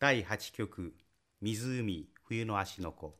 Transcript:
第8曲湖冬の芦ノ湖